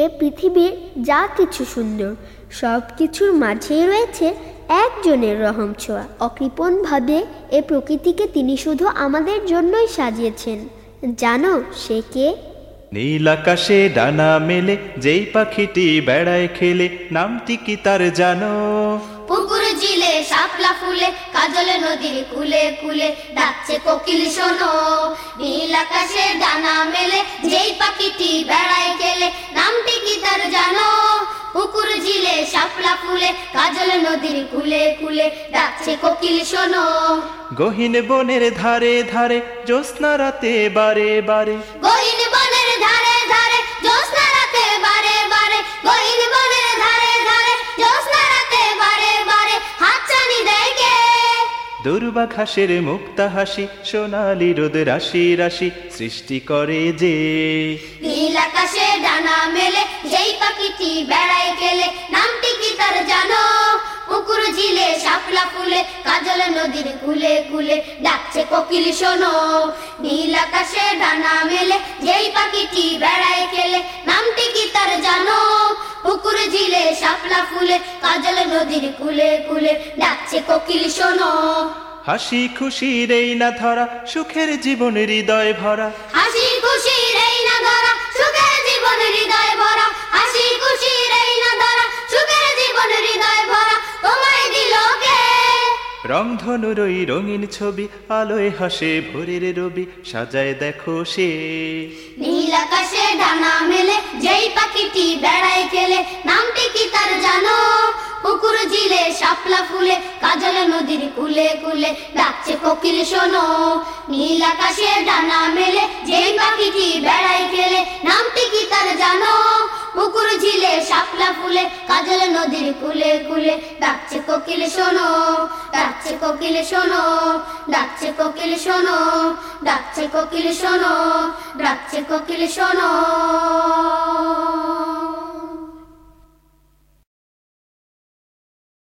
এ পৃথিবীর যা কিছু সুন্দর সব কিছুর মাঝেই রয়েছে একজনের রহম ছোঁয়া। অকৃপণভাবে এ প্রকৃতিকে তিনি শুধু আমাদের জন্যই সাজিয়েছেন। জানো সে কে? নীল আকাশে ডানা মেলে যেই পাখিটি বেড়ায় খেলে নামটি কি তার জানো? পুকুর জিলে শাপলা ফুলে কাজলে নদীর কুলে কুলে ডাকছে কোকিল শোনো। নীল আকাশে ডানা মেলে যেই পাখিটি বেড়ায় পুকুর জিলে শাপলা ফুলে কাজল নদীর কুলে কুলে ডাকছে কোকিল শোনো। গহীন বনের ধারে ধারে জ্যোৎস্না রাতে বারে বারে। গহীন বনের ধারে ধারে জ্যোৎস্না রাতে বারে বারে। গহীন বনের ধারে ধারে জ্যোৎস্না রাতে বারে বারে হাতছানি দেয় কে? দুর্বা ঘাসের মুক্তা হাসি সোনালি রোদ রাশি রাশি সৃষ্টি করে যে। নীল আকাশে ডানা মেলে বেড়ায় গেলে নামটি কি তার জানো? পুকুর ঝিলে শাপলা ফুলে কাজল নদীর কুলে কুলে ডাকছে কোকিল শোনো। নীল আকাশে ডানা মেলে যেই পাখিটি বেড়ায় নামটি কি তার জানো? পুকুর ঝিলে শাপলা ফুলে কাজল নদীর কুলে কুলে ডাকছে কোকিল শোনো। হাসি খুশির এই না ধরা সুখের জীবন হৃদয় ভরা। হাসি খুশি রেই না ধরা সুখের জীবন হৃদয় ভরা হাসি খুশি রেই না ধরা সুখের জীবন হৃদয় ভরা তোমায় দিল কে? রংধনুর রঙিন ছবি আলোয় হাসে ভোরের রবি সাজায় দেখো সে। নীল আকাশে ডানা মেলে যেই পাখিটি বেড়ায় খেলে নামটি কি তার জানো? পুকুর ঝিলে শাপলা ফুলে কাজল নদীর কুলে কুলে ডাকছে কোকিল শোনো। নীল আকাশে ডানা মেলে যেই পাখিটি বেড়ায় পুকুর ঝিলে, শাপলা ফুলে, কাজল নদীর কুলে কুলে। ডাকছে কোকিল, শোনো, ডাকছে কোকিল, শোনো, ডাকছে কোকিল, শোনো, ডাকছে কোকিল, শোনো, ডাকছে কোকিল, শোনো।